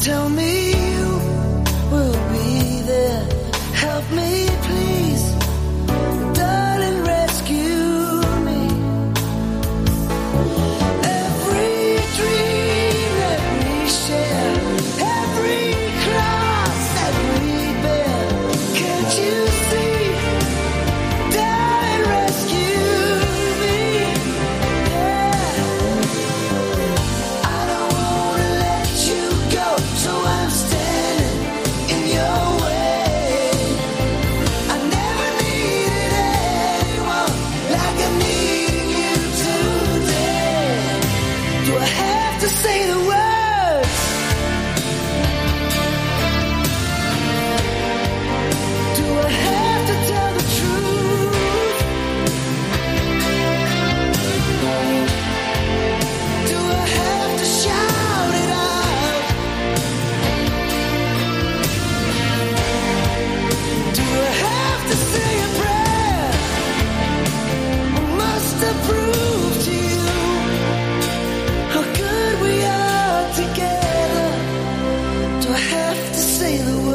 Tell me to say the words Do I have to tell the truth? Do I have to shout it out? Do I have to say the word.